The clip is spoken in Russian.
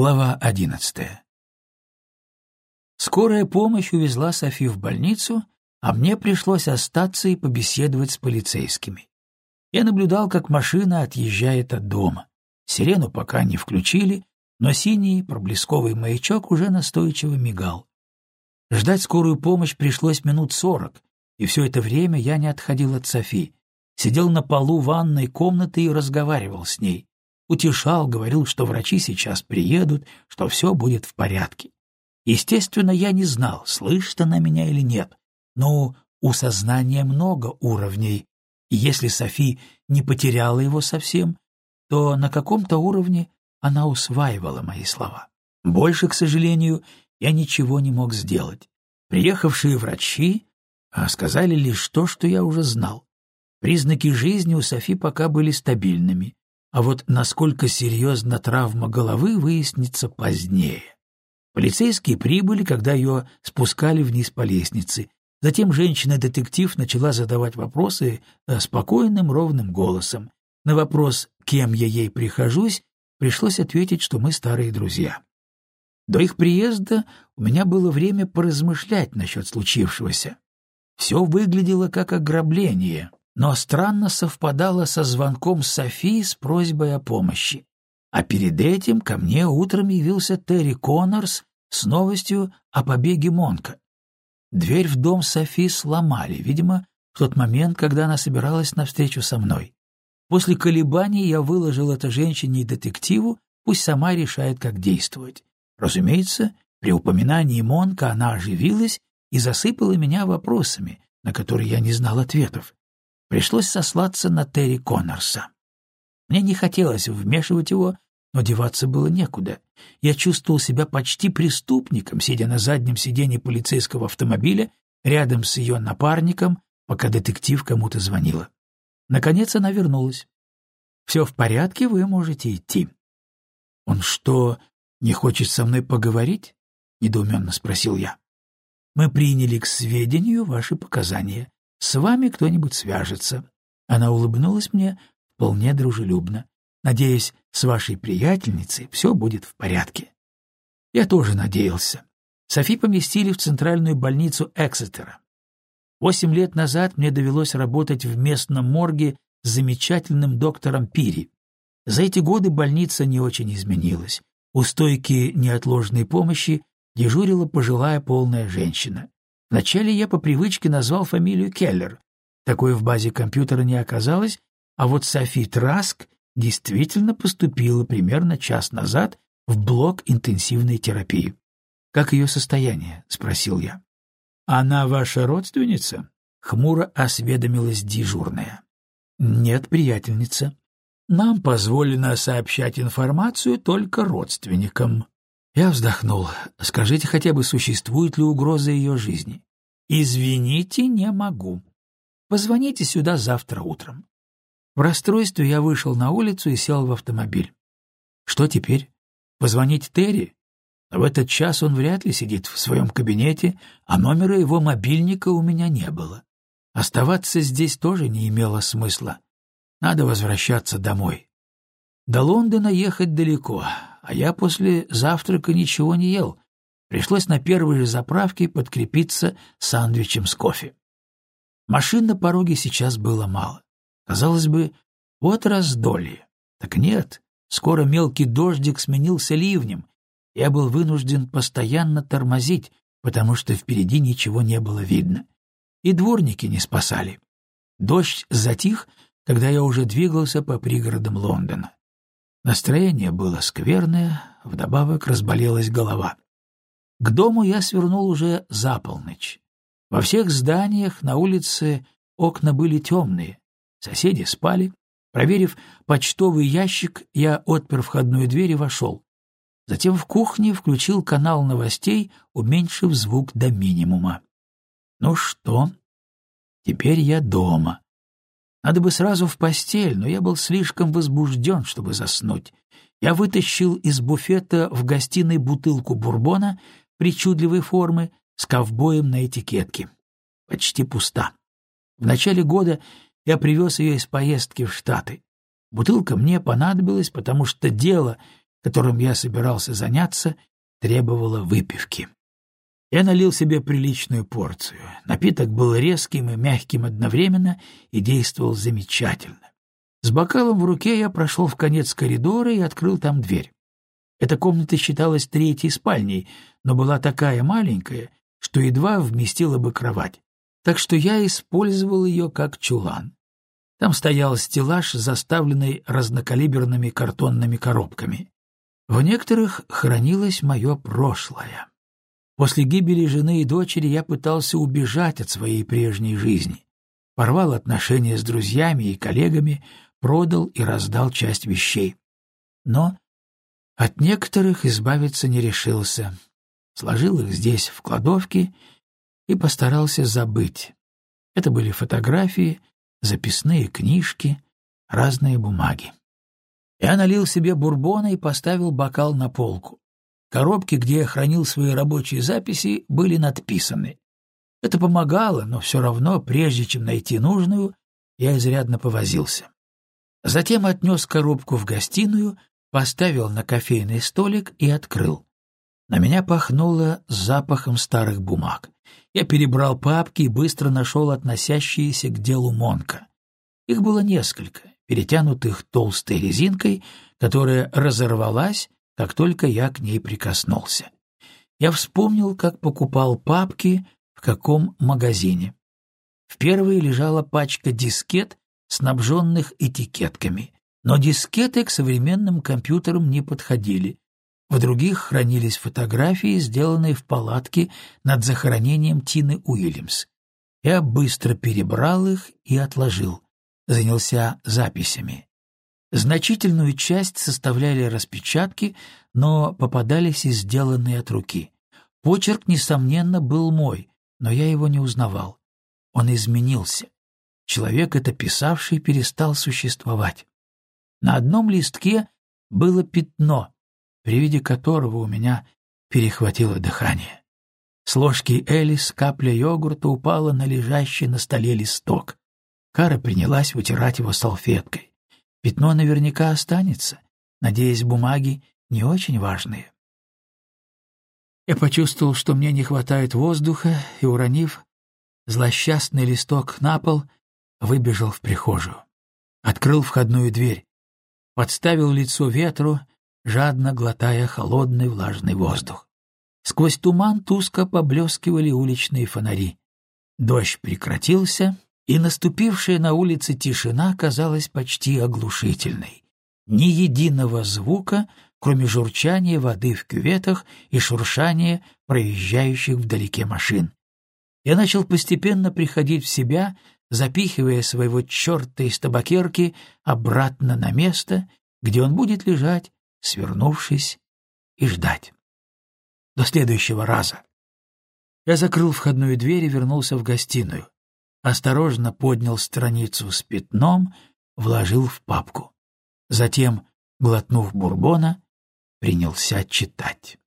Глава одиннадцатая Скорая помощь увезла Софи в больницу, а мне пришлось остаться и побеседовать с полицейскими. Я наблюдал, как машина отъезжает от дома. Сирену пока не включили, но синий проблесковый маячок уже настойчиво мигал. Ждать скорую помощь пришлось минут сорок, и все это время я не отходил от Софи. Сидел на полу ванной комнаты и разговаривал с ней утешал, говорил, что врачи сейчас приедут, что все будет в порядке. Естественно, я не знал, слышит она меня или нет, но у сознания много уровней, и если Софи не потеряла его совсем, то на каком-то уровне она усваивала мои слова. Больше, к сожалению, я ничего не мог сделать. Приехавшие врачи а, сказали лишь то, что я уже знал. Признаки жизни у Софи пока были стабильными. А вот насколько серьезна травма головы, выяснится позднее. Полицейские прибыли, когда ее спускали вниз по лестнице. Затем женщина-детектив начала задавать вопросы э, спокойным, ровным голосом. На вопрос, кем я ей прихожусь, пришлось ответить, что мы старые друзья. До их приезда у меня было время поразмышлять насчет случившегося. Все выглядело как ограбление, но странно совпадало со звонком Софии с просьбой о помощи. А перед этим ко мне утром явился Терри Коннорс с новостью о побеге Монка. Дверь в дом Софи сломали, видимо, в тот момент, когда она собиралась на встречу со мной. После колебаний я выложил это женщине и детективу, пусть сама решает, как действовать. Разумеется, при упоминании Монка она оживилась и засыпала меня вопросами, на которые я не знал ответов. Пришлось сослаться на Терри Коннорса. Мне не хотелось вмешивать его, но деваться было некуда. Я чувствовал себя почти преступником, сидя на заднем сиденье полицейского автомобиля рядом с ее напарником, пока детектив кому-то звонила. Наконец она вернулась. «Все в порядке, вы можете идти». «Он что, не хочет со мной поговорить?» — недоуменно спросил я. «Мы приняли к сведению ваши показания. С вами кто-нибудь свяжется. Она улыбнулась мне вполне дружелюбно. Надеюсь, с вашей приятельницей все будет в порядке. Я тоже надеялся. Софи поместили в центральную больницу Эксетера. Восемь лет назад мне довелось работать в местном морге с замечательным доктором Пири. За эти годы больница не очень изменилась. У стойки неотложной помощи дежурила пожилая полная женщина. Вначале я по привычке назвал фамилию Келлер. Такой в базе компьютера не оказалось, а вот Софи Траск действительно поступила примерно час назад в блок интенсивной терапии. «Как ее состояние?» — спросил я. «Она ваша родственница?» — хмуро осведомилась дежурная. «Нет, приятельница. Нам позволено сообщать информацию только родственникам». Я вздохнул. Скажите хотя бы, существует ли угроза ее жизни? Извините, не могу. Позвоните сюда завтра утром. В расстройстве я вышел на улицу и сел в автомобиль. Что теперь? Позвонить Терри? В этот час он вряд ли сидит в своем кабинете, а номера его мобильника у меня не было. Оставаться здесь тоже не имело смысла. Надо возвращаться домой. До Лондона ехать далеко, а я после завтрака ничего не ел. Пришлось на первой же заправке подкрепиться сандвичем с кофе. Машин на пороге сейчас было мало. Казалось бы, вот раздолье. Так нет, скоро мелкий дождик сменился ливнем. Я был вынужден постоянно тормозить, потому что впереди ничего не было видно. И дворники не спасали. Дождь затих, когда я уже двигался по пригородам Лондона. Настроение было скверное, вдобавок разболелась голова. К дому я свернул уже за полночь. Во всех зданиях на улице окна были темные, соседи спали. Проверив почтовый ящик, я отпер входную дверь и вошел. Затем в кухне включил канал новостей, уменьшив звук до минимума. Ну что? Теперь я дома. Надо бы сразу в постель, но я был слишком возбужден, чтобы заснуть. Я вытащил из буфета в гостиной бутылку бурбона причудливой формы с ковбоем на этикетке. Почти пуста. В начале года я привез ее из поездки в Штаты. Бутылка мне понадобилась, потому что дело, которым я собирался заняться, требовало выпивки. Я налил себе приличную порцию. Напиток был резким и мягким одновременно и действовал замечательно. С бокалом в руке я прошел в конец коридора и открыл там дверь. Эта комната считалась третьей спальней, но была такая маленькая, что едва вместила бы кровать. Так что я использовал ее как чулан. Там стоял стеллаж, заставленный разнокалиберными картонными коробками. В некоторых хранилось мое прошлое. После гибели жены и дочери я пытался убежать от своей прежней жизни. Порвал отношения с друзьями и коллегами, продал и раздал часть вещей. Но от некоторых избавиться не решился. Сложил их здесь, в кладовке, и постарался забыть. Это были фотографии, записные книжки, разные бумаги. Я налил себе бурбона и поставил бокал на полку. Коробки, где я хранил свои рабочие записи, были надписаны. Это помогало, но все равно, прежде чем найти нужную, я изрядно повозился. Затем отнес коробку в гостиную, поставил на кофейный столик и открыл. На меня пахнуло запахом старых бумаг. Я перебрал папки и быстро нашел относящиеся к делу Монка. Их было несколько, перетянутых толстой резинкой, которая разорвалась как только я к ней прикоснулся. Я вспомнил, как покупал папки, в каком магазине. В первой лежала пачка дискет, снабженных этикетками, но дискеты к современным компьютерам не подходили. В других хранились фотографии, сделанные в палатке над захоронением Тины Уильямс. Я быстро перебрал их и отложил. Занялся записями. Значительную часть составляли распечатки, но попадались и сделанные от руки. Почерк, несомненно, был мой, но я его не узнавал. Он изменился. Человек, это писавший, перестал существовать. На одном листке было пятно, при виде которого у меня перехватило дыхание. С ложки Элис капля йогурта упала на лежащий на столе листок. Кара принялась вытирать его салфеткой. Пятно наверняка останется, надеясь, бумаги не очень важные. Я почувствовал, что мне не хватает воздуха, и, уронив злосчастный листок на пол, выбежал в прихожую. Открыл входную дверь, подставил лицо ветру, жадно глотая холодный влажный воздух. Сквозь туман туско поблескивали уличные фонари. Дождь прекратился, и наступившая на улице тишина казалась почти оглушительной. Ни единого звука, кроме журчания воды в кюветах и шуршания проезжающих вдалеке машин. Я начал постепенно приходить в себя, запихивая своего черта из табакерки обратно на место, где он будет лежать, свернувшись, и ждать. До следующего раза. Я закрыл входную дверь и вернулся в гостиную осторожно поднял страницу с пятном, вложил в папку. Затем, глотнув бурбона, принялся читать.